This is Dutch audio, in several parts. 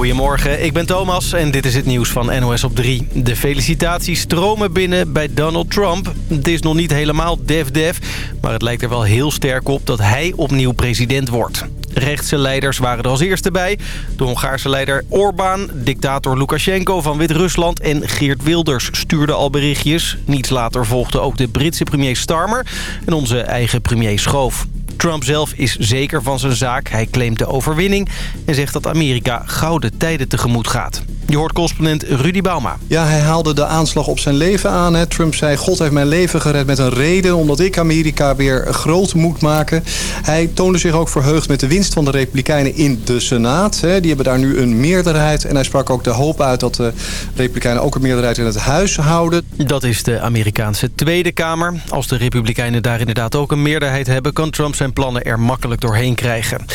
Goedemorgen, ik ben Thomas en dit is het nieuws van NOS op 3. De felicitaties stromen binnen bij Donald Trump. Het is nog niet helemaal def-def, maar het lijkt er wel heel sterk op dat hij opnieuw president wordt. Rechtse leiders waren er als eerste bij. De Hongaarse leider Orbán, dictator Lukashenko van Wit-Rusland... en Geert Wilders stuurden al berichtjes. Niets later volgde ook de Britse premier Starmer en onze eigen premier Schoof. Trump zelf is zeker van zijn zaak. Hij claimt de overwinning en zegt dat Amerika gouden tijden tegemoet gaat. Je hoort correspondent Rudy Bauma. Ja, hij haalde de aanslag op zijn leven aan. Hè. Trump zei, God heeft mijn leven gered met een reden... omdat ik Amerika weer groot moet maken. Hij toonde zich ook verheugd met de winst van de Republikeinen in de Senaat. Hè. Die hebben daar nu een meerderheid. En hij sprak ook de hoop uit dat de Republikeinen ook een meerderheid in het huis houden. Dat is de Amerikaanse Tweede Kamer. Als de Republikeinen daar inderdaad ook een meerderheid hebben... kan Trump zijn plannen er makkelijk doorheen krijgen.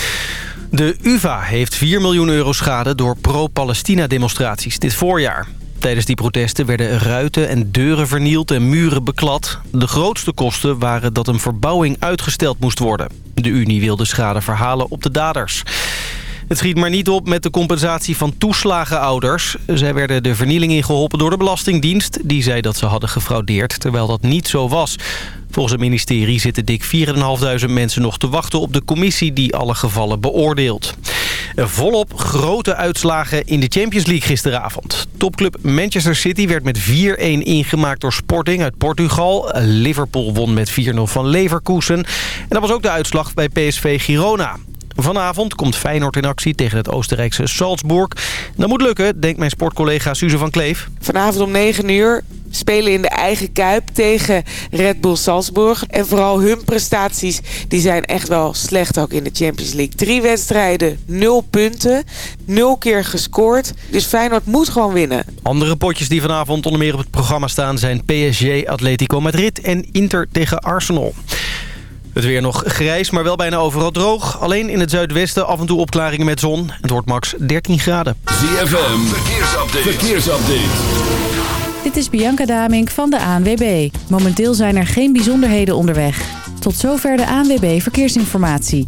De UvA heeft 4 miljoen euro schade door pro-Palestina-demonstraties dit voorjaar. Tijdens die protesten werden ruiten en deuren vernield en muren beklad. De grootste kosten waren dat een verbouwing uitgesteld moest worden. De Unie wilde schade verhalen op de daders. Het schiet maar niet op met de compensatie van toeslagenouders. Zij werden de vernieling ingeholpen door de Belastingdienst. Die zei dat ze hadden gefraudeerd, terwijl dat niet zo was. Volgens het ministerie zitten dik 4.500 mensen nog te wachten op de commissie die alle gevallen beoordeelt. Volop grote uitslagen in de Champions League gisteravond. Topclub Manchester City werd met 4-1 ingemaakt door Sporting uit Portugal. Liverpool won met 4-0 van Leverkusen. En dat was ook de uitslag bij PSV Girona. Vanavond komt Feyenoord in actie tegen het Oostenrijkse Salzburg. Dat moet lukken, denkt mijn sportcollega Suze van Kleef. Vanavond om 9 uur spelen in de eigen Kuip tegen Red Bull Salzburg. En vooral hun prestaties die zijn echt wel slecht ook in de Champions League. Drie wedstrijden, nul punten, nul keer gescoord. Dus Feyenoord moet gewoon winnen. Andere potjes die vanavond onder meer op het programma staan... zijn PSG, Atletico Madrid en Inter tegen Arsenal. Het weer nog grijs, maar wel bijna overal droog. Alleen in het zuidwesten af en toe opklaringen met zon. Het wordt max 13 graden. ZFM, verkeersupdate. verkeersupdate. Dit is Bianca Damink van de ANWB. Momenteel zijn er geen bijzonderheden onderweg. Tot zover de ANWB Verkeersinformatie.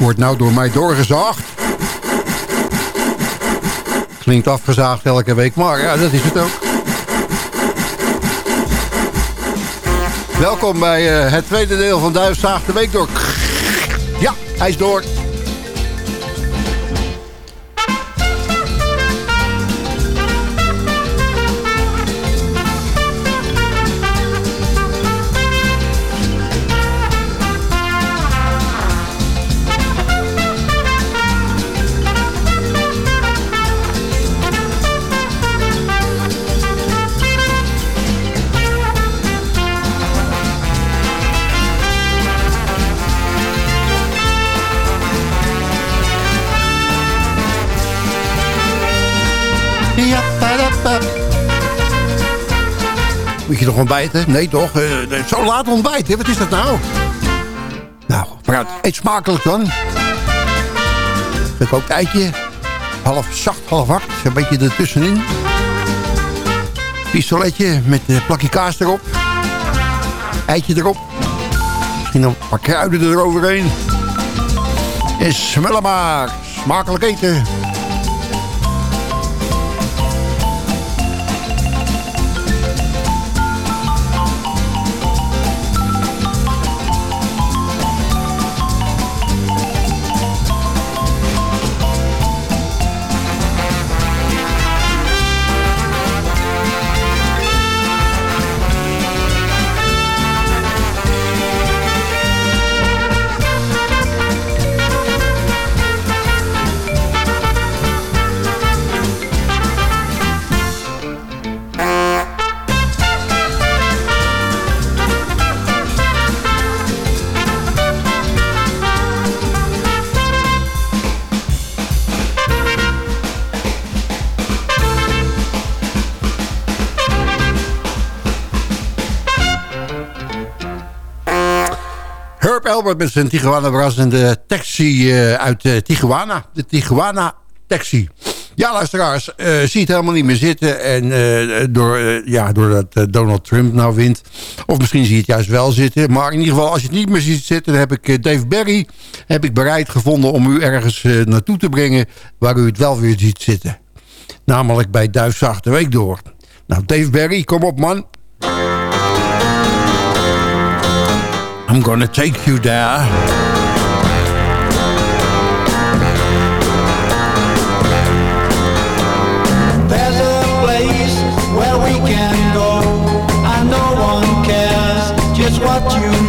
Wordt nou door mij doorgezaagd. Klinkt afgezaagd elke week, maar ja, dat is het ook. Welkom bij uh, het tweede deel van Duifzaag de Week door. Ja, hij is door. Je nog ontbijten? Nee toch? Uh, zo laat ontbijten, wat is dat nou? Nou, maar eet smakelijk dan. Gekookt eitje. Half zacht, half hard. Een beetje ertussenin. pistoletje met een plakje kaas erop. Eitje erop. Misschien een paar kruiden eroverheen. En smellen maar. Smakelijk eten. Met zijn Tijuana Brass en de taxi eh, uit uh, Tijuana. De Tijuana taxi. Ja, luisteraars, uh, zie het helemaal niet meer zitten. En uh, door, ja, doordat Donald Trump nou wint. Of misschien zie je het juist wel zitten. Maar in ieder geval, als je het niet meer ziet zitten... dan heb ik Dave Berry heb ik bereid gevonden om u ergens naartoe te brengen... waar u het wel weer ziet zitten. Namelijk bij Duifse Achterweek door. Nou, Dave Berry, kom op man. I'm gonna take you there. There's a place where we can go, and no one cares just what you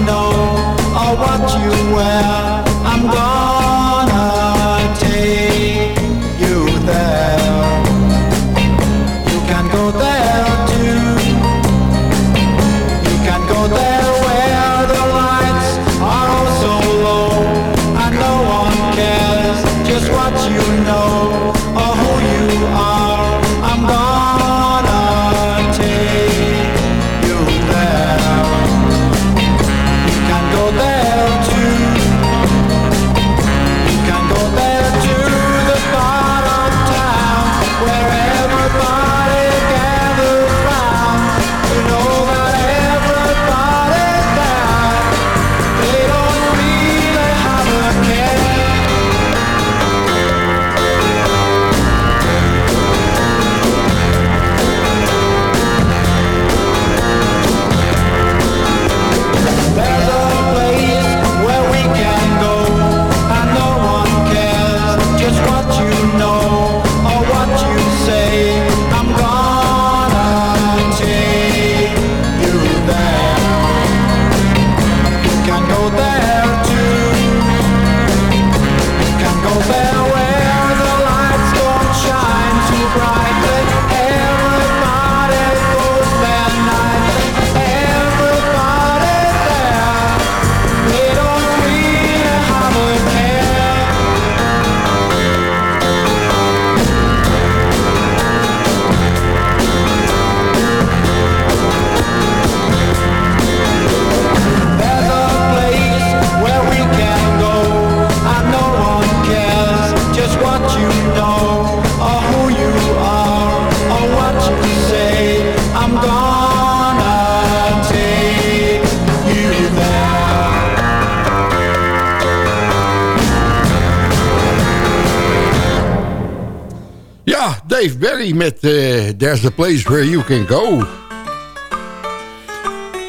Where You Can Go.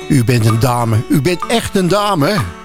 U bent een dame. U bent echt een dame.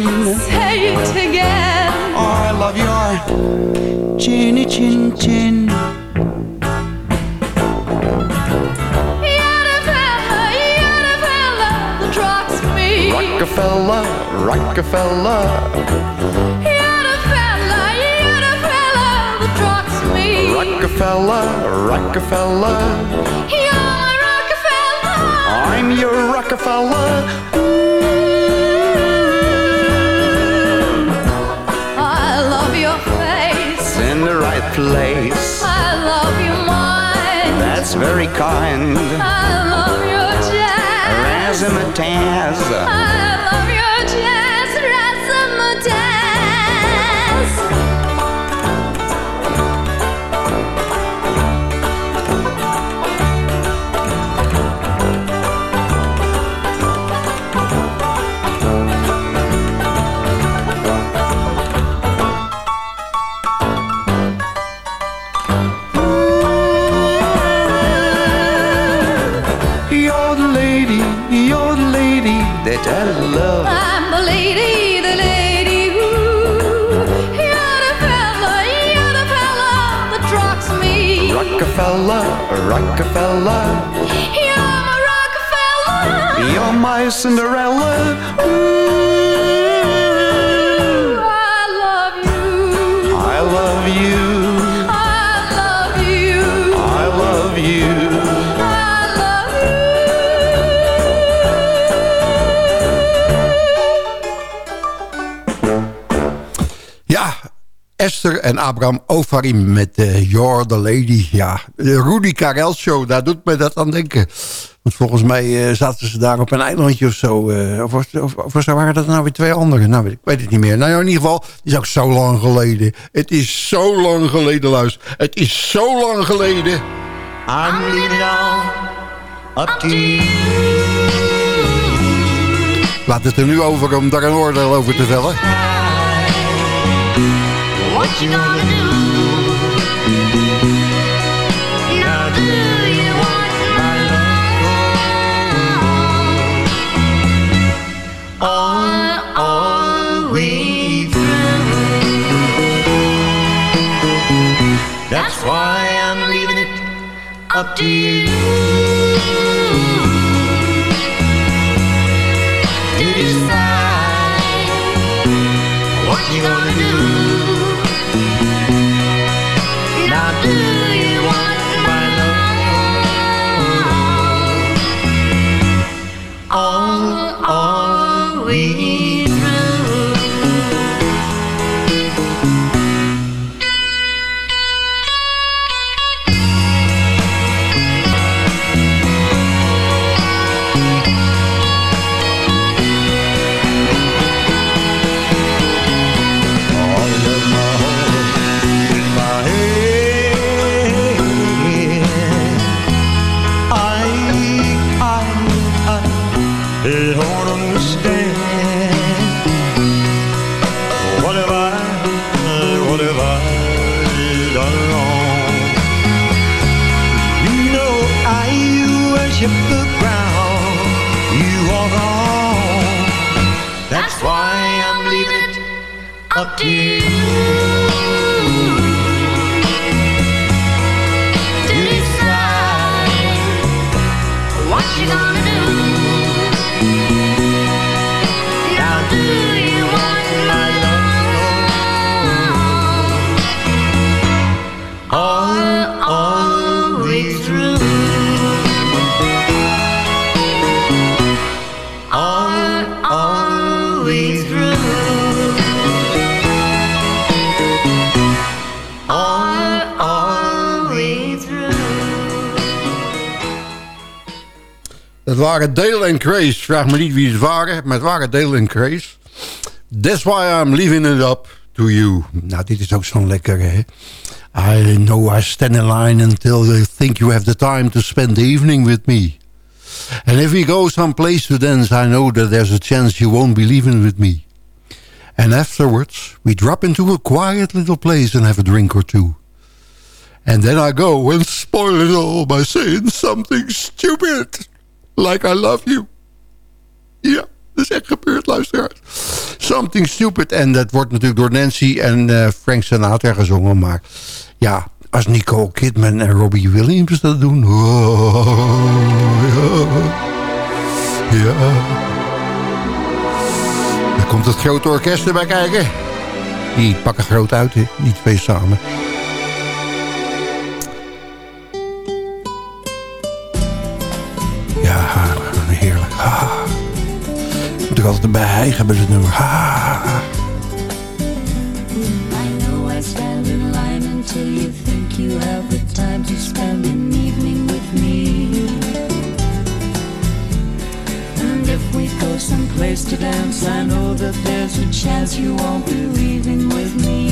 Chin. Say it again. I love your chinny chin chin. You're the fella, you're the fella that rocks me. Rockefeller, Rockefeller, You're the fella, you're the fella that rocks me. Rockefeller, Rockefeller. You're my Rockefeller. I'm your Rockefeller. Place. I love your mind. That's very kind. I love your jazz. Razzmatazz. I love your Rockefeller. You're my Rockefeller You're my Cinderella. Ooh, Esther en Abraham Ofarim met eh You're the Lady. Ja, de Rudy Karel Show, daar doet me dat aan denken. Want volgens mij eh, zaten ze daar op een eilandje of zo. eh, of, was- of, of waren dat nou weer twee anderen? Nou, ik weet het niet meer. Nou in ieder geval, het is ook zo lang geleden. Het is zo lang geleden, luister. Het is zo lang geleden. I'm leaving it all up to you. Laat het er nu over om daar een oordeel over te vellen. What you gonna do? Now do you want my love? Through. That's why I'm leaving it up to you. Understand. What I, what I? You know I worship the ground you. That's why I'm leaving it up to you. Waren Dale en Grace. Vraag me niet wie het waren, maar het waren Dale en Grace. That's why I'm leaving it up to you. Nou, dit is ook zo'n lekkere, hè? I know I stand in line until they think you have the time to spend the evening with me. And if we go someplace to dance, I know that there's a chance you won't be leaving with me. And afterwards, we drop into a quiet little place and have a drink or two. And then I go and spoil it all by saying something stupid. Like I love you. Ja, dat is echt gebeurd, luisteraars. Something stupid. En dat wordt natuurlijk door Nancy en eh, Frank Sinatra gezongen. Maar ja, als Nicole Kidman en Robbie Williams dat doen. Oh, ja. Dan komt het grote orkest erbij kijken. Die pakken groot uit, die twee samen. Ha, heerlijk. Ha. Moet ik altijd erbij hijgen bij het nummer. Ha. I know I stand in line until you think you have the time to spend an evening with me. And if we go someplace to dance, I know that there's a chance you won't be leaving with me.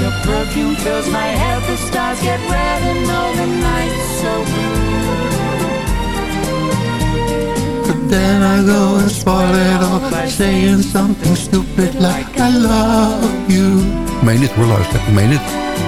your perfume fills my head, the stars get red and all the nights so blue. But then I go and spoil it all by saying something stupid like I love you. Meen het hoor, luister. Meen het.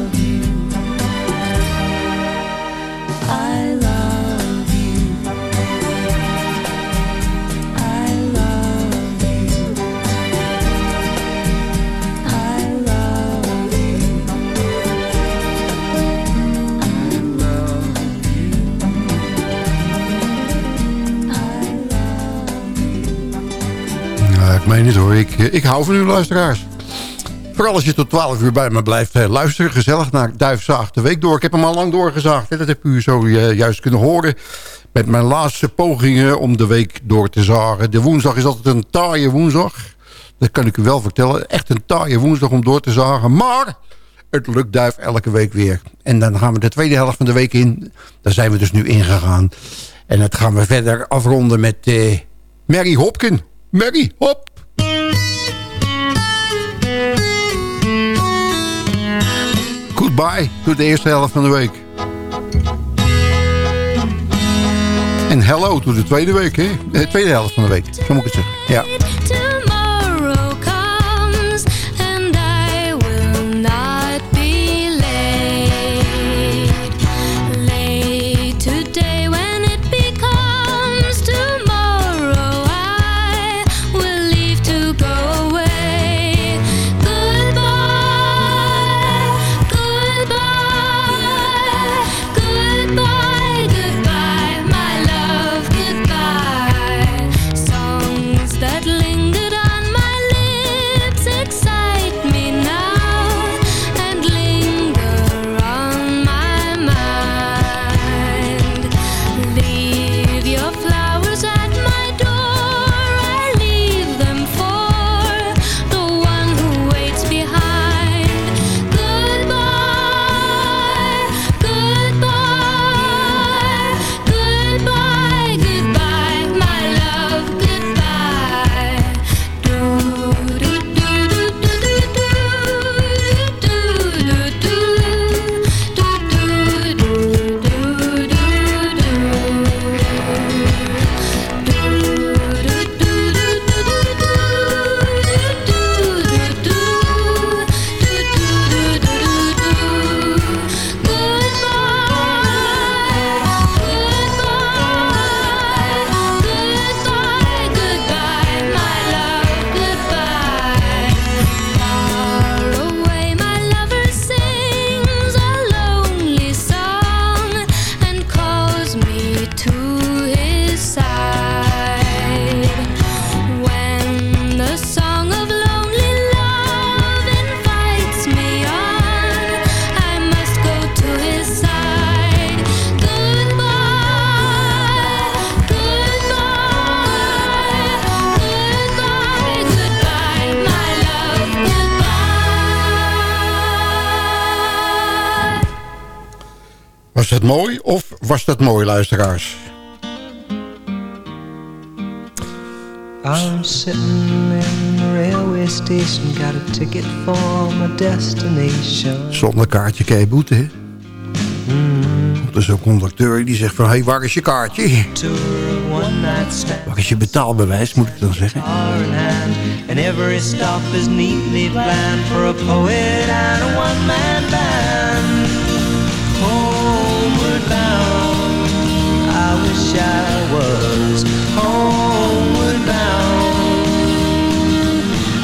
het hoor. Ik, eh, ik hou van u luisteraars. Vooral als je tot 12 uur bij me blijft eh, luisteren. Gezellig naar Duifzaag de Week door. Ik heb hem al lang doorgezaagd. Hè. Dat heb u zo eh, juist kunnen horen. Met mijn laatste pogingen om de week door te zagen. De woensdag is altijd een taaie woensdag. Dat kan ik u wel vertellen. Echt een taaie woensdag om door te zagen. Maar het lukt Duif elke week weer. En dan gaan we de tweede helft van de week in. Daar zijn we dus nu ingegaan. En dat gaan we verder afronden met eh, Mary Hopkin. Mary, hop! Goodbye, tot de eerste helft van de week. En hello, tot de tweede week, hè? De tweede helft van de week, zo moet ik het zeggen. Ja. Dat mooi of was dat mooi, luisteraars? I'm sitting in the railway station, got a ticket for my destination. Zonder kaartje kan je boete, hè? Er is een conducteur die zegt van... Hé, hey, waar is je kaartje? Waar is je betaalbewijs, moet ik dan zeggen? and every stop is neatly planned for a poet and a one-man band. Wish I was homeward bound.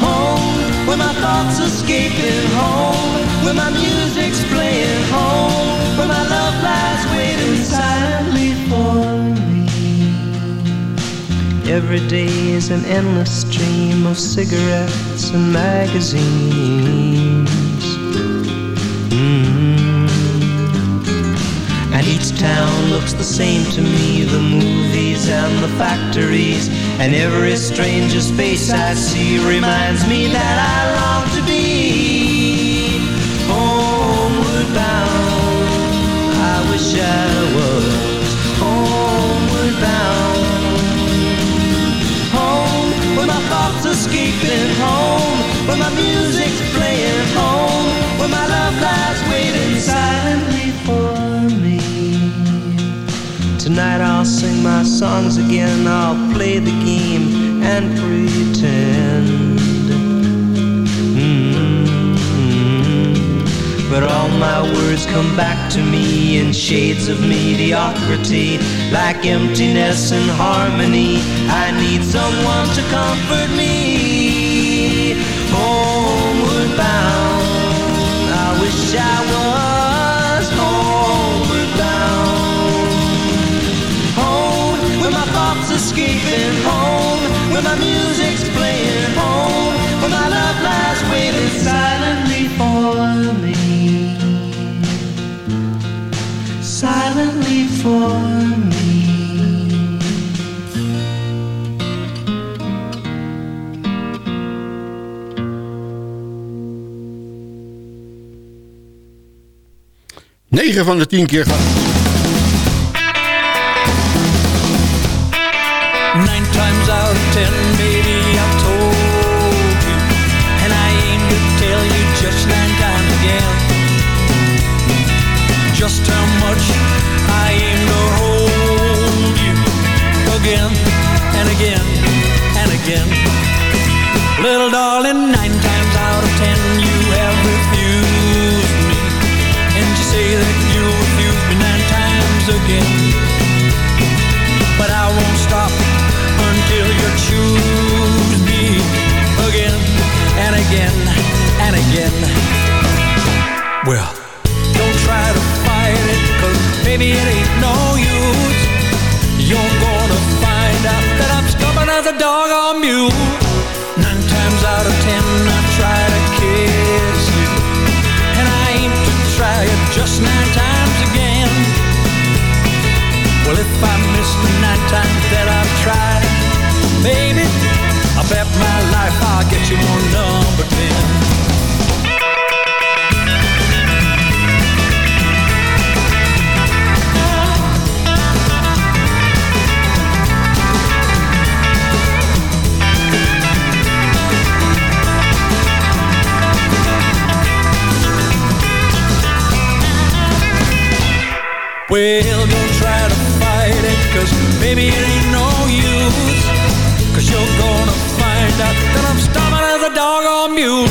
Home, where my thoughts escaping home, where my music's playing home, where my love lies waiting silently for me. Every day is an endless stream of cigarettes and magazines. Mm. Town looks the same to me the movies and the factories. And every stranger's face I see reminds me that I long to be homeward bound. I wish I was homeward bound. Home, where my thoughts escaping home, where my music's playing home, where my love lies waiting silently Tonight I'll sing my songs again, I'll play the game and pretend. Mm. But all my words come back to me in shades of mediocrity, like emptiness and harmony. I need someone to comfort me. 9 van de 10 keer gaat. Choose me again and again and again. Well, don't try to fight it, cause baby it ain't no use. You're gonna find out that I'm stubborn as a dog on mule. Nine times out of ten I try to kiss you. And I aim to try it just nine times again. Well, if I miss the nine times that I've tried, baby, I bet my life I'll get you on number ten. Well, don't try to fight it, cause baby, it ain't no use. You're gonna find out that I'm stubborn as a dog on mule.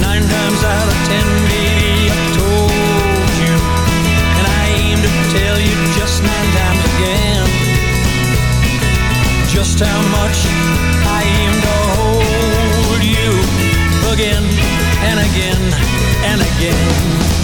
Nine times out of ten, baby, I told you. And I aim to tell you just nine times again. Just how much I aim to hold you again and again and again.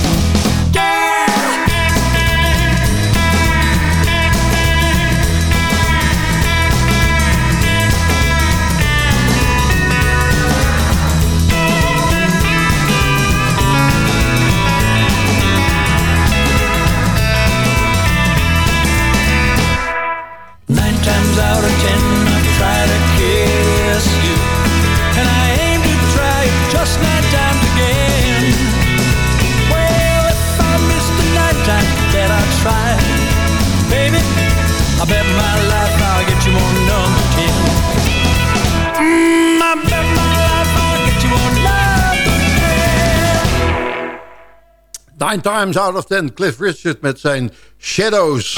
Nine times out of ten. Cliff Richard met zijn Shadows.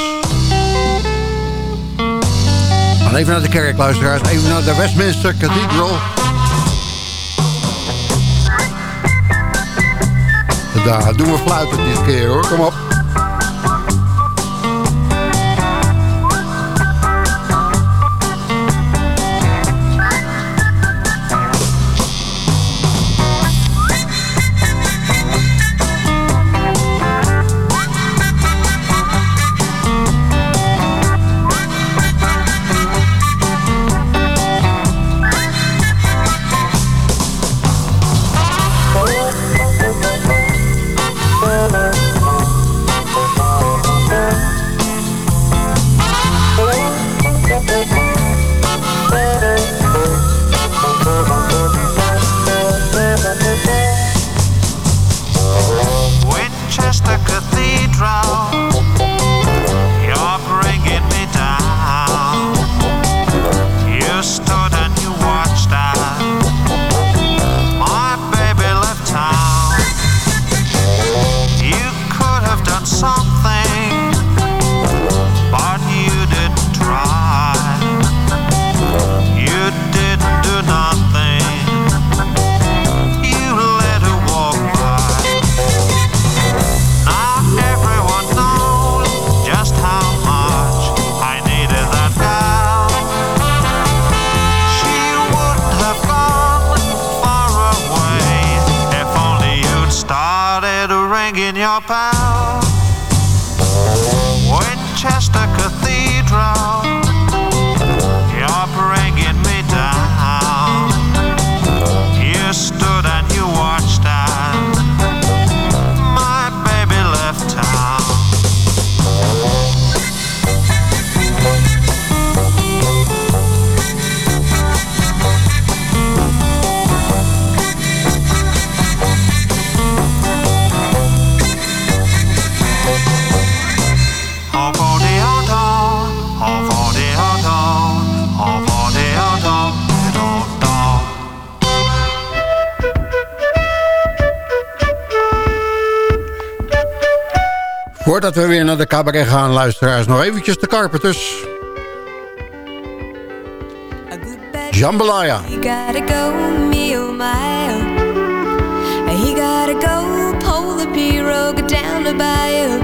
Dan even naar de kerk, luisteraars. Even naar de Westminster Cathedral. Daar doen we fluiten dit keer hoor. Kom op. Voordat we weer naar de cabaret gaan, luisteraars, nog eventjes de Carpenters. Jambalaya. He gotta go, me oh my oh. He gotta go, pull the pirogue down the bayou.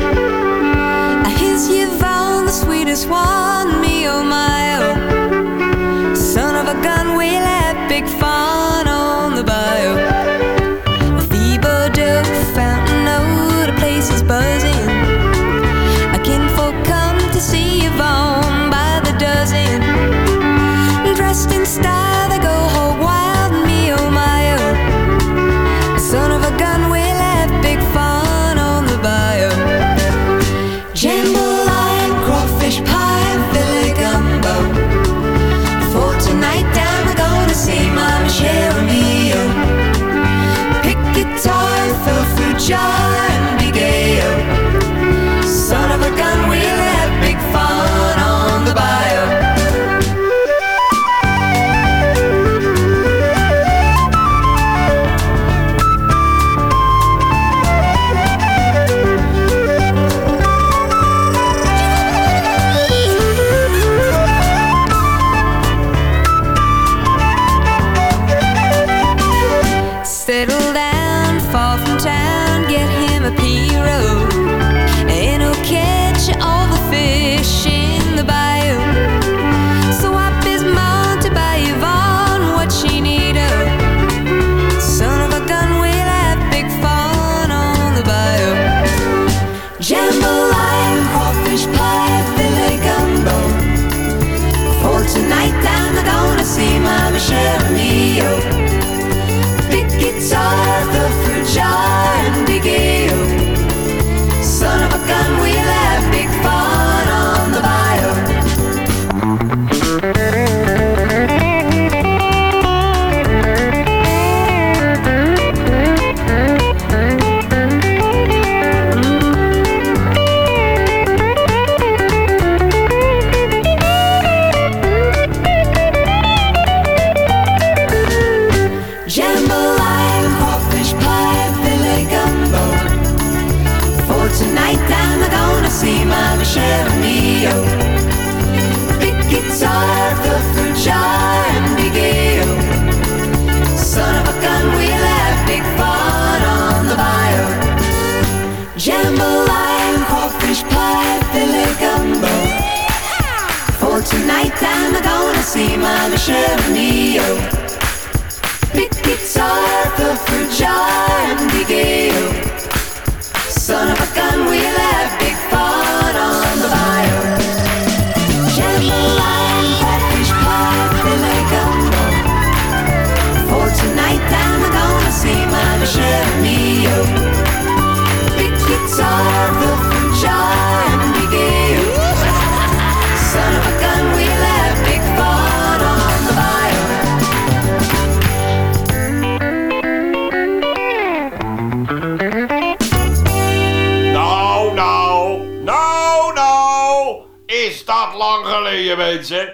Here's Yvonne, the sweetest one, me oh my oh. Son of a gun, we'll have big fun on the bayou.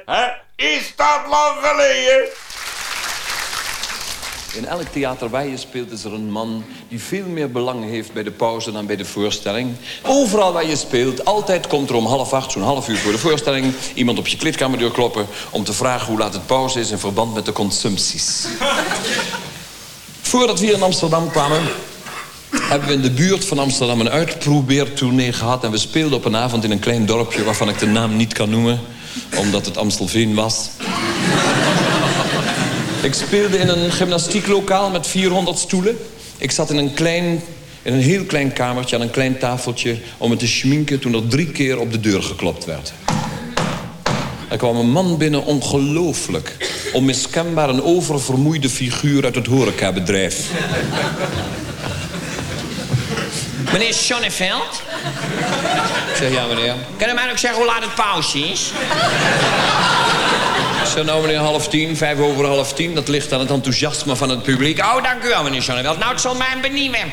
Hè? Is dat lang geleden? In elk theater waar je speelt is er een man die veel meer belang heeft bij de pauze dan bij de voorstelling. Overal waar je speelt, altijd komt er om half acht, zo'n half uur voor de voorstelling, iemand op je kleedkamerdeur kloppen om te vragen hoe laat het pauze is in verband met de consumpties. Voordat we hier in Amsterdam kwamen, hebben we in de buurt van Amsterdam een uitprobeertournee gehad. En we speelden op een avond in een klein dorpje waarvan ik de naam niet kan noemen, omdat het Amstelveen was. Ik speelde in een gymnastieklokaal met 400 stoelen. Ik zat in een, klein, in een heel klein kamertje aan een klein tafeltje... om me te schminken toen er drie keer op de deur geklopt werd. Er kwam een man binnen, ongelooflijk. Onmiskenbaar een oververmoeide figuur uit het horecabedrijf. Meneer Sonneveld? Ik zeg, ja meneer. Kan u mij ook zeggen hoe laat het pauze is? Ik zeg, nou meneer, half tien, vijf over half tien. Dat ligt aan het enthousiasme van het publiek. Oh, dank u wel, meneer Sonneveld. Nou, het zal mij benieuwen.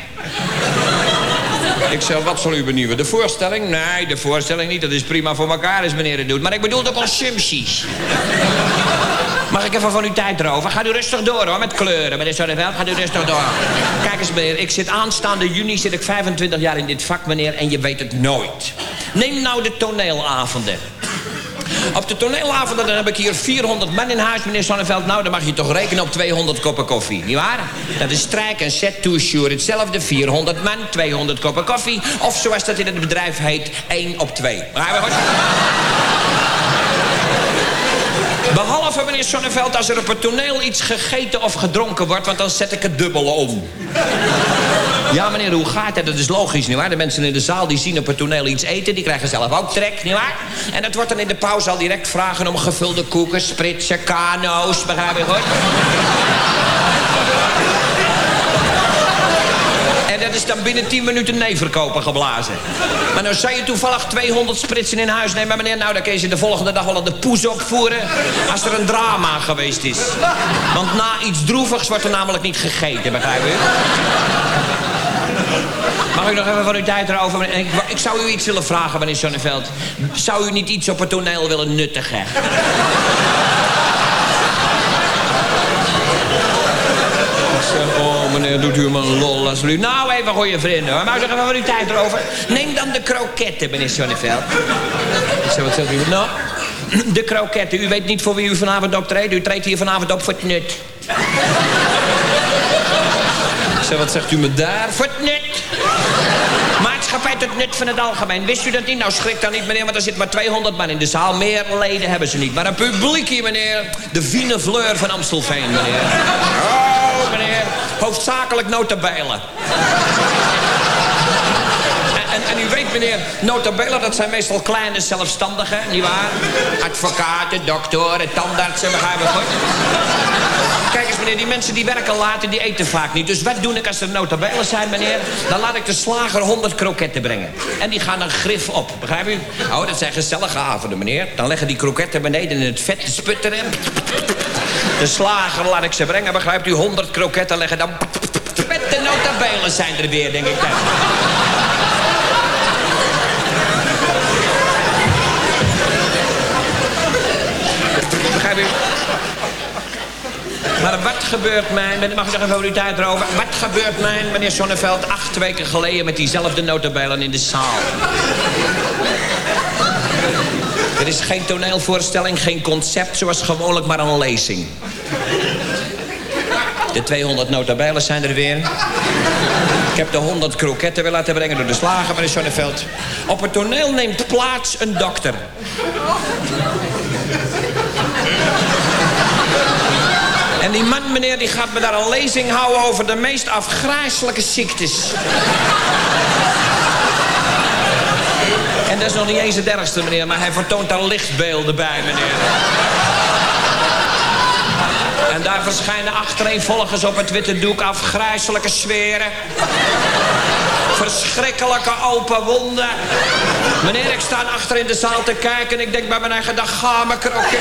Ik zeg, wat zal u benieuwen? De voorstelling? Nee, de voorstelling niet. Dat is prima voor elkaar als meneer het doet. Maar ik bedoel de consumpties. Ik even van uw tijd erover? Gaat u rustig door hoor, met kleuren. Meneer Sonneveld, gaat u rustig door. Kijk eens meneer, ik zit aanstaande juni, zit ik 25 jaar in dit vak meneer... en je weet het nooit. Neem nou de toneelavonden. Op de toneelavonden dan heb ik hier 400 man in huis, meneer Sonneveld. Nou, dan mag je toch rekenen op 200 koppen koffie, nietwaar? Dat is strijk en set to sure hetzelfde. 400 man, 200 koppen koffie. Of zoals dat in het bedrijf heet, 1 op 2. Begrijp je goed? Behalve, meneer Sonneveld, als er op het toneel iets gegeten of gedronken wordt... want dan zet ik het dubbele om. Ja, meneer, hoe gaat het? Dat is logisch, nietwaar? De mensen in de zaal die zien op het toneel iets eten... die krijgen zelf ook trek, nietwaar? En dat wordt dan in de pauze al direct vragen om gevulde koeken... spritsen, kano's, begrijp je goed? Dat is dan binnen 10 minuten nee verkopen geblazen. Maar nou zou je toevallig 200 spritsen in huis nemen, meneer. Nou, dan kun je de volgende dag wel aan de poes opvoeren. Als er een drama geweest is. Want na iets droevigs wordt er namelijk niet gegeten, begrijp u? Mag ik nog even van uw tijd erover? Ik, ik zou u iets willen vragen, meneer Sonneveld. Zou u niet iets op het toneel willen nuttigen? Ik zeg, oh meneer, doet u me een lol alsjeblieft. Nou, even goede vrienden hoor. Ik nog even van uw tijd erover? Neem dan de kroketten, meneer Sonneveld. Ik zeg, wat zegt u? Nou, de kroketten. U weet niet voor wie u vanavond optreedt. U treedt hier vanavond op voor het nut. Ik zeg, wat zegt u me daar? Voor het nut. Maatschappij tot nut van het algemeen. Wist u dat niet? Nou, schrik dan niet, meneer, want er zit maar 200 man in de zaal. Meer leden hebben ze niet. Maar een publiek hier, meneer. De fine fleur van Amstelveen, meneer. Hoofdzakelijk notabelen. En, en u weet, meneer, notabelen, dat zijn meestal kleine zelfstandigen, nietwaar? Advocaten, doktoren, tandartsen, begrijp ik goed? Kijk eens, meneer, die mensen die werken laat en die eten vaak niet. Dus wat doe ik als er notabelen zijn, meneer? Dan laat ik de slager 100 kroketten brengen. En die gaan dan grif op, begrijp u? Oh, dat zijn gezellige avonden, meneer. Dan leggen die kroketten beneden in het vet te sputteren. De slager laat ik ze brengen, begrijpt u? 100 kroketten leggen dan... Met de notabelen zijn er weer, denk ik dan. U? Maar wat gebeurt mij, mag ik nog even over uw tijd erover? Wat gebeurt mij, meneer Sonneveld, acht weken geleden met diezelfde notabelen in de zaal? Er is geen toneelvoorstelling, geen concept, zoals gewoonlijk maar een lezing. De 200 notabelen zijn er weer. Ik heb de 100 kroketten weer laten brengen door de slager, meneer Sonneveld. Op het toneel neemt plaats een dokter. En die man, meneer, die gaat me daar een lezing houden over de meest afgrijzelijke ziektes. Dat is nog niet eens het ergste, meneer, maar hij vertoont daar lichtbeelden bij, meneer. En daar verschijnen achtereenvolgens op het witte doek afgrijzelijke sferen. Verschrikkelijke open wonden. Meneer, ik sta achter in de zaal te kijken en ik denk bij mijn eigen dag, ga me kroket.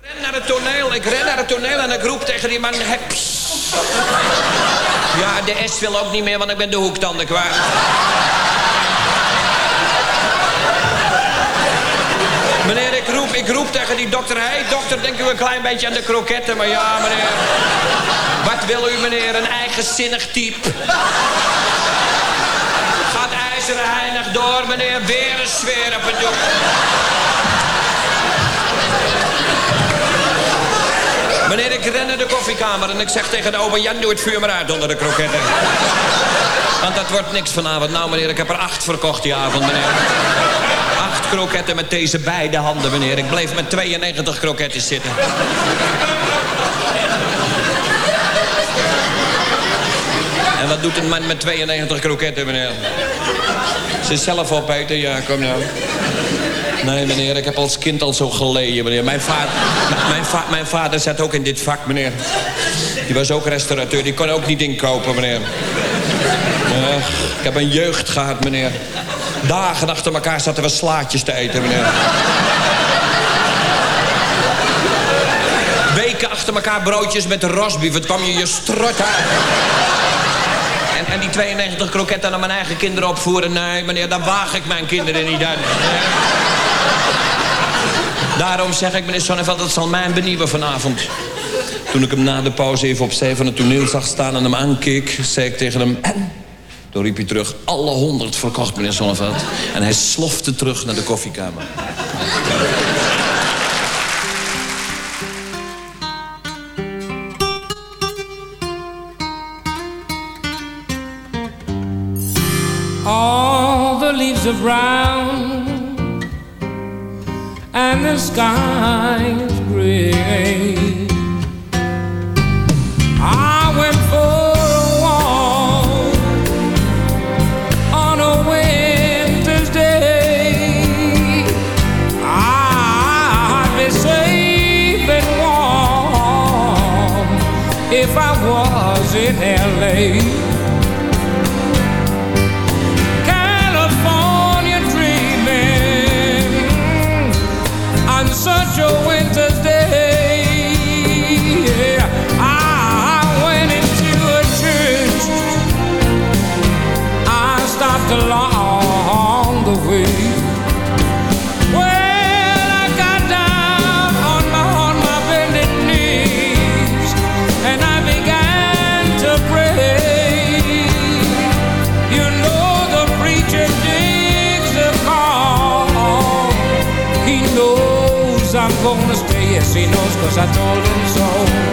Ik ren naar het toneel, ik ren naar het toneel en ik roep tegen die man, heps. Ja, de S wil ook niet meer, want ik ben de hoektanden kwijt. Meneer, ik roep, ik roep tegen die dokter. Hé, hey, dokter, denkt u een klein beetje aan de kroketten? Maar ja, meneer. Wat wil u, meneer? Een eigenzinnig type. Gaat ijzeren heinig door, meneer. Weer een sfeer op het doek. Meneer, ik ren naar de koffiekamer en ik zeg tegen de opa... Jan, doe het vuur maar uit onder de kroketten. Want dat wordt niks vanavond. Nou, meneer, ik heb er acht verkocht die avond, meneer. Acht kroketten met deze beide handen, meneer. Ik bleef met 92 kroketten zitten. En wat doet een man met 92 kroketten, meneer? Ze zelf opeten? Ja, kom nou. Nee, meneer, ik heb als kind al zo geleden, meneer. Mijn, vader, mijn, mijn vader zat ook in dit vak, meneer. Die was ook restaurateur, die kon ook niet inkopen, meneer. Ik heb een jeugd gehad, meneer. Dagen achter elkaar zaten we slaatjes te eten, meneer. Weken achter elkaar broodjes met rosbief. Het kwam je je strot uit. En, en die 92 kroketten naar mijn eigen kinderen opvoeren. Nee, meneer, daar waag ik mijn kinderen niet aan. Daarom zeg ik, meneer Sonneveld, dat zal mij benieuwen vanavond. Toen ik hem na de pauze even opzij van het toneel zag staan en hem aankeek... zei ik tegen hem... En? Toen riep hij terug, alle honderd verkocht, meneer Sonneveld. En hij slofte terug naar de koffiekamer. All the leaves are brown and the sky's gray. I'm gonna stay. Yes, he knows cause.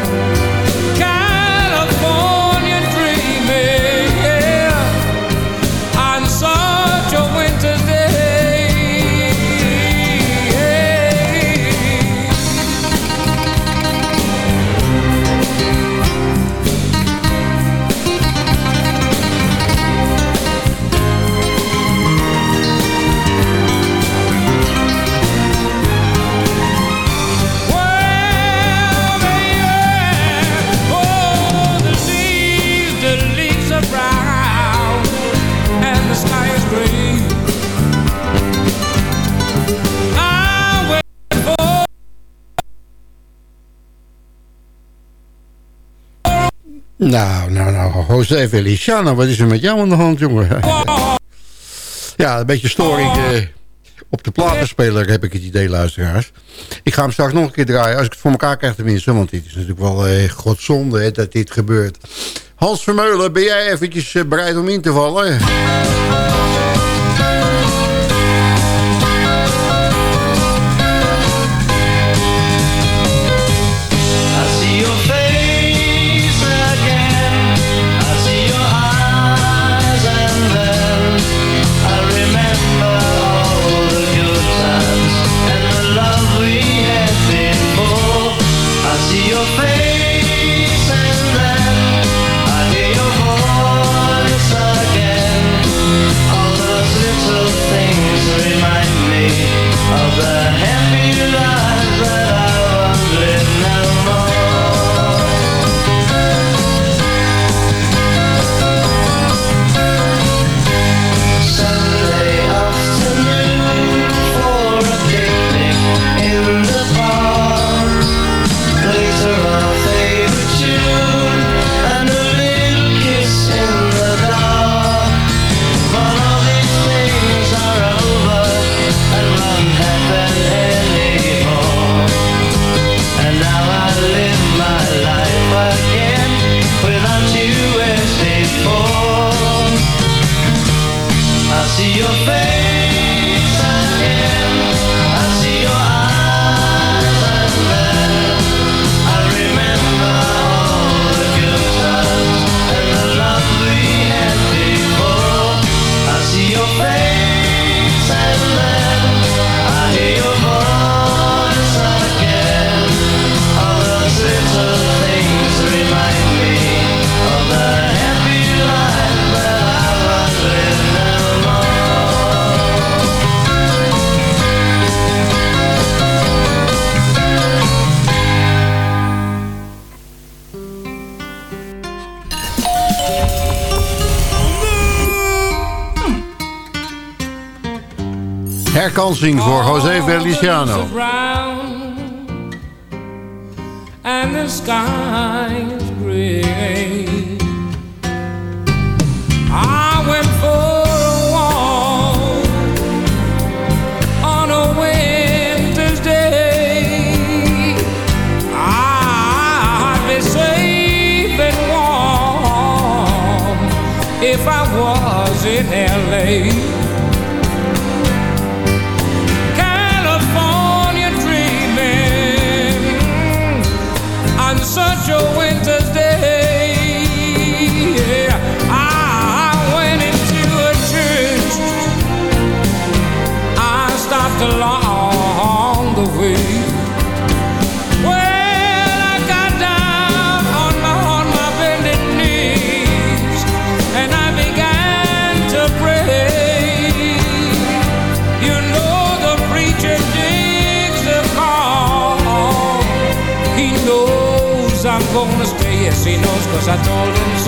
nou, nou, José Feliciano, wat is er met jou aan de hand, jongen? Ja, een beetje storing eh, op de platenspeler heb ik het idee, luisteraars. Ik ga hem straks nog een keer draaien, als ik het voor elkaar krijg tenminste. Want dit is natuurlijk wel eh, godzonde hè, dat dit gebeurt. Hans Vermeulen, ben jij eventjes eh, bereid om in te vallen? Dancing voor José Feliciano. And the sky is gray. I went for if I was in LA. Cause I told him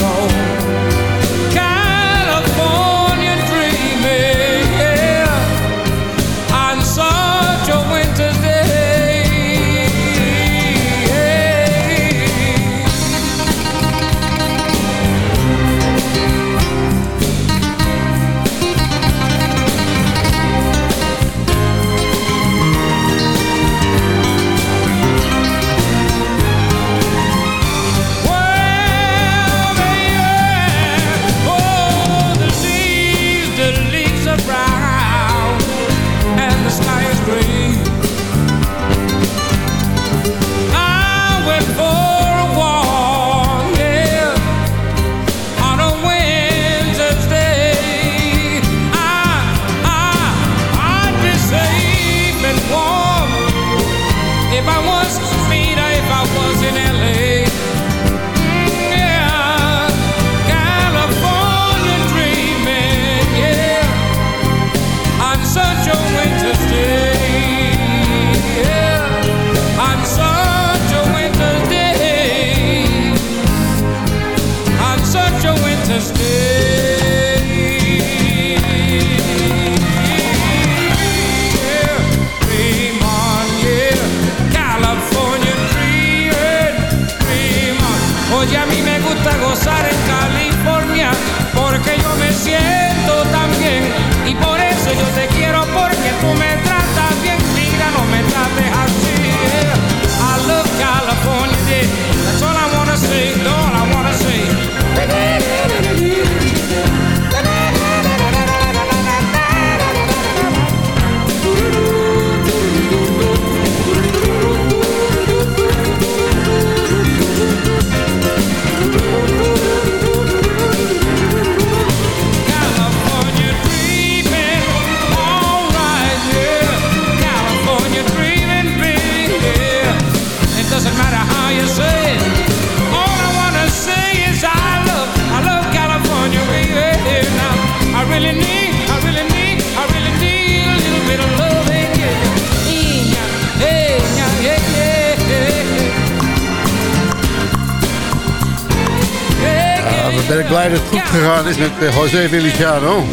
met eh, José Feliciano.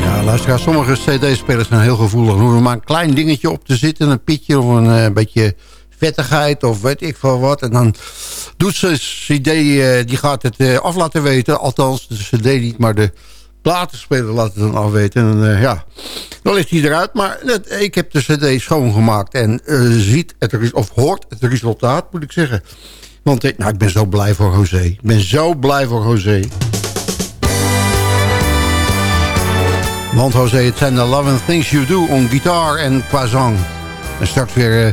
Ja, luister, sommige cd-spelers zijn heel gevoelig. Er hoeft maar een klein dingetje op te zitten, een pietje of een eh, beetje vettigheid of weet ik veel wat. En dan doet ze cd, eh, die gaat het af laten weten. Althans, de cd niet, maar de platenspeler laat het dan afweten. En ja, dan ligt hij eruit. Maar het- ik heb de cd schoongemaakt en ziet het, of hoort het resultaat, moet ik zeggen. Want ik, nou, ik ben zo blij voor José. Ik ben zo blij voor José. Want José, het zijn de Love and Things You Do on gitaar en qua zang. En straks weer eh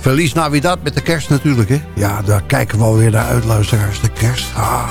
Feliz Navidad met de kerst natuurlijk, hè? Ja, daar kijken we alweer naar uit, luisteraars. De kerst. Ah.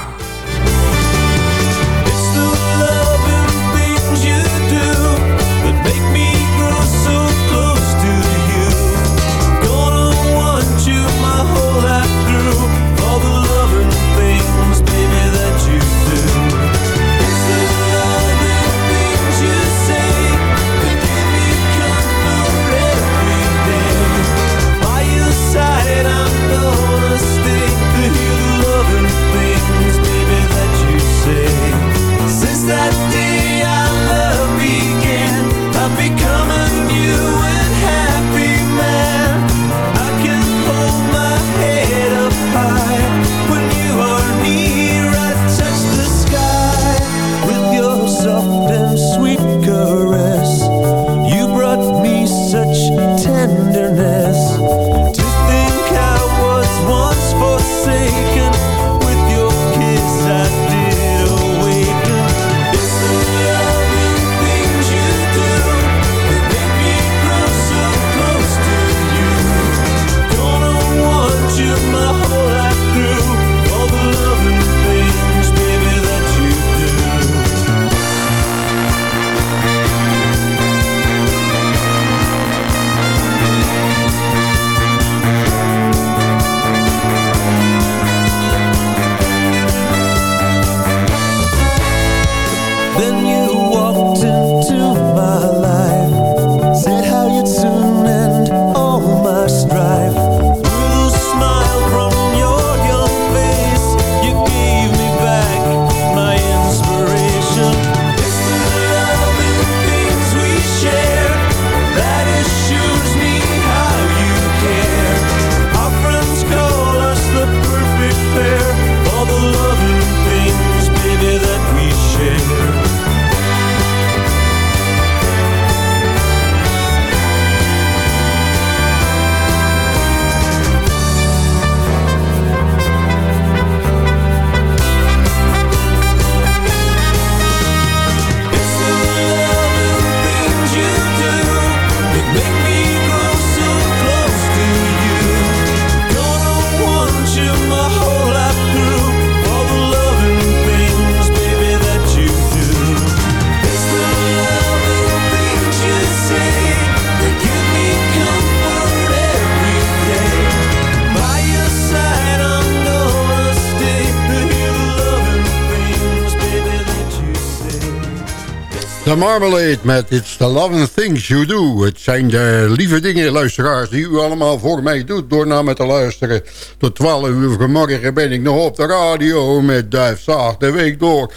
The Marmalade met It's the Loving Things You Do. Het zijn de lieve dingen, luisteraars, die u allemaal voor mij doet... door naar me te luisteren. Tot 12 uur vanmorgen ben ik nog op de radio met Duif Zaag de week door.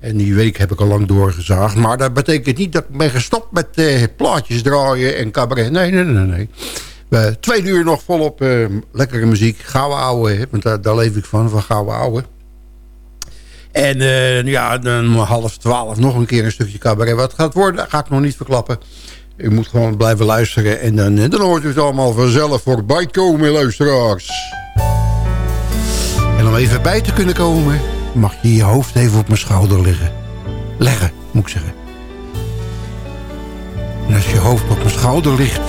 En die week heb ik al lang doorgezaagd. Maar dat betekent niet dat ik ben gestopt met eh, plaatjes draaien en cabaret. Nee, nee, nee, nee. We, twee uur nog volop eh, lekkere muziek. Gouden ouwe, want daar, daar leef ik van, van gouden ouwe. En eh, ja, dan half twaalf nog een keer een stukje cabaret. Wat gaat worden, ga ik nog niet verklappen. U moet gewoon blijven luisteren. En dan, eh, dan hoort u het allemaal vanzelf voorbij komen, luisteraars. En om even bij te kunnen komen... mag je je hoofd even op mijn schouder liggen. Leggen, moet ik zeggen. En als je hoofd op mijn schouder ligt...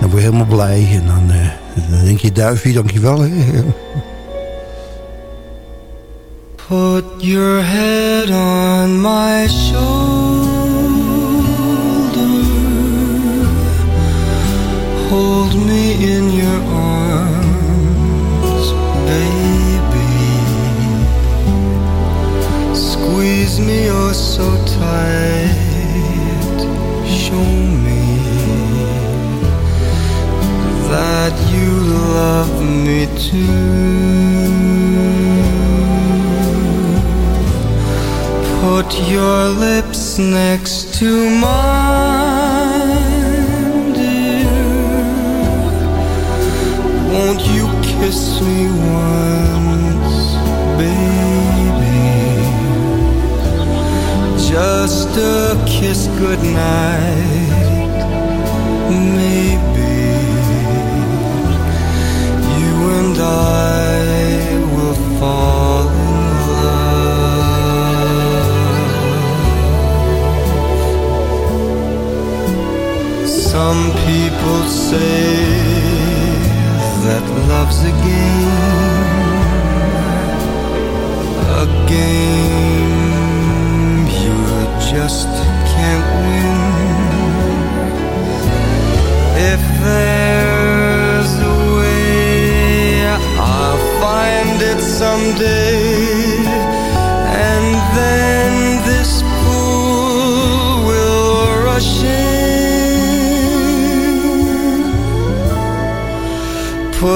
dan word je helemaal blij. En dan, eh, dan denk je, duifje, dankjewel. Hè? Put your head on my shoulder. Hold me in your arms, baby. Squeeze me oh so tight. Show me that you love me me put your lips next to mine, dear. Won't you kiss me once, baby? Just a kiss goodnight, maybe you and I will fall Some people say that love's a game, a game you just can't win. If there's a way, I'll find it someday.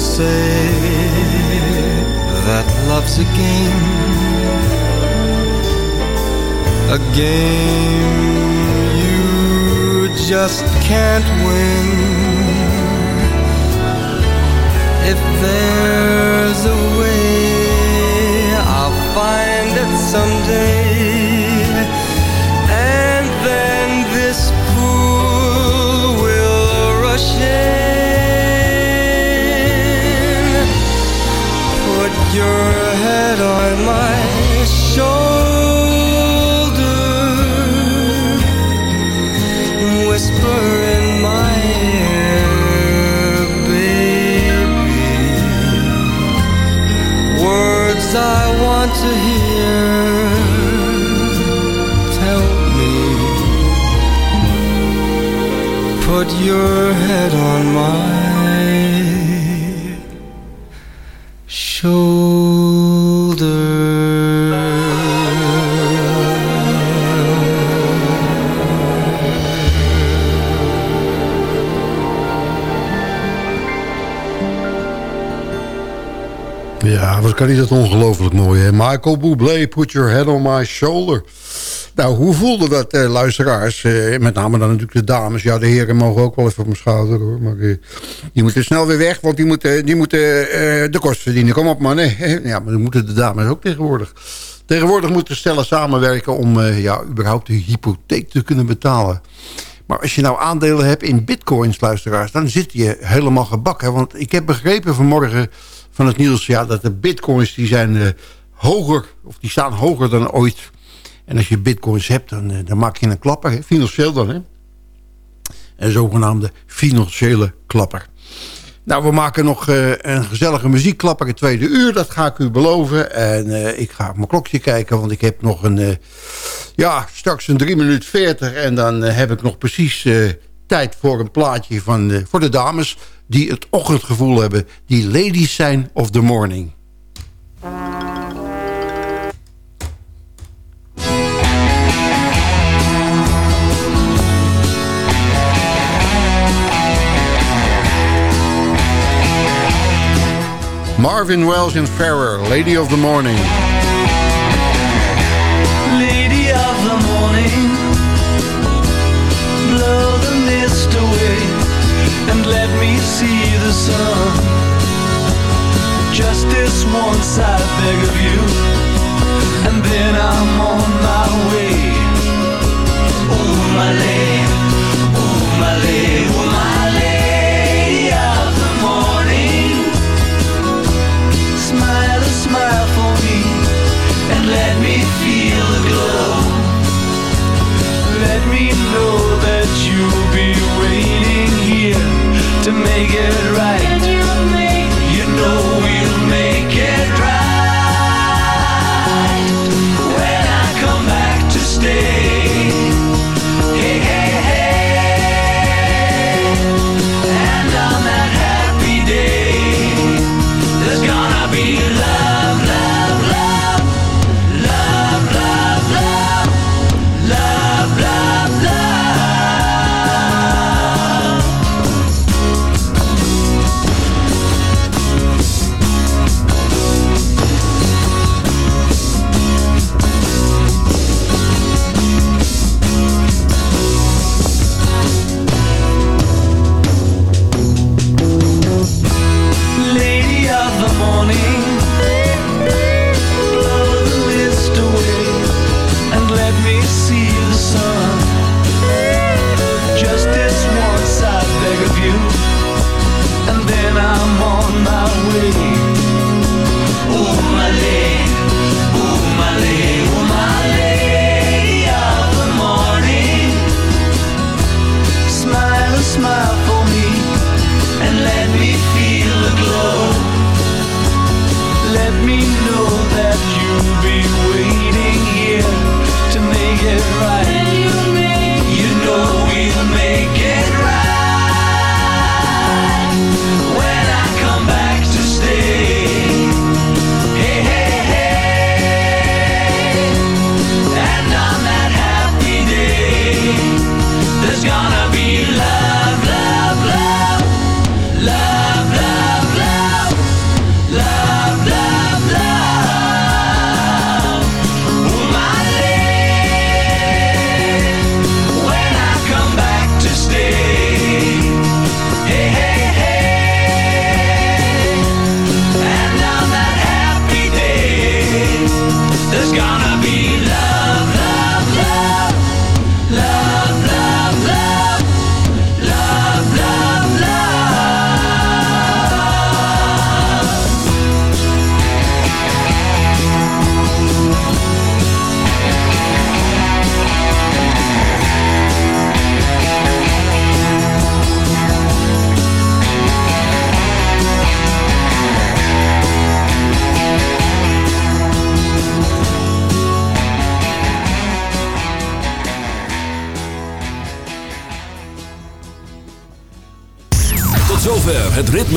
say that love's a game, a game you just can't win. If there's a way, I'll find it someday. And then this pool will rush in. Your head on my kan hij dat ongelooflijk mooi, hè? Michael Bublé, put your head on my shoulder. Nou, hoe voelde dat, eh, luisteraars? Eh, met name dan natuurlijk de dames. Ja, de heren mogen ook wel even op mijn schouder, hoor. Maar eh, die moeten snel weer weg, want die moeten, die moeten eh, de kost verdienen. Kom op, man. Ja, maar dat moeten de dames ook tegenwoordig. Tegenwoordig moeten stellen samenwerken om ja, überhaupt de hypotheek te kunnen betalen. Maar als je nou aandelen hebt in bitcoins, luisteraars... dan zit je helemaal gebakken. Want ik heb begrepen vanmorgen van het nieuws... Ja, dat de bitcoins die zijn eh, hoger, of die staan hoger dan ooit. En als je bitcoins hebt, dan, eh, dan maak je een klapper. Hè? Financieel dan, hè? Een zogenaamde financiële klapper. Nou, we maken nog eh, een gezellige muziekklapper in tweede uur. Dat ga ik u beloven. En ik ga op mijn klokje kijken, want ik heb nog een... ja, straks een 3 minuut 40. En dan heb ik nog precies tijd voor een plaatje van, voor de dames... die het ochtendgevoel hebben. Die ladies zijn of the morning. Marvin Wells and Ferrer, Lady of the Morning. sun Just this once I beg of you. And then I'm on my way. Oh my lady, oh my lady, oh my lady of the morning. Smile a smile for me And let me feel the glow. Let me know that you'll be to make it right.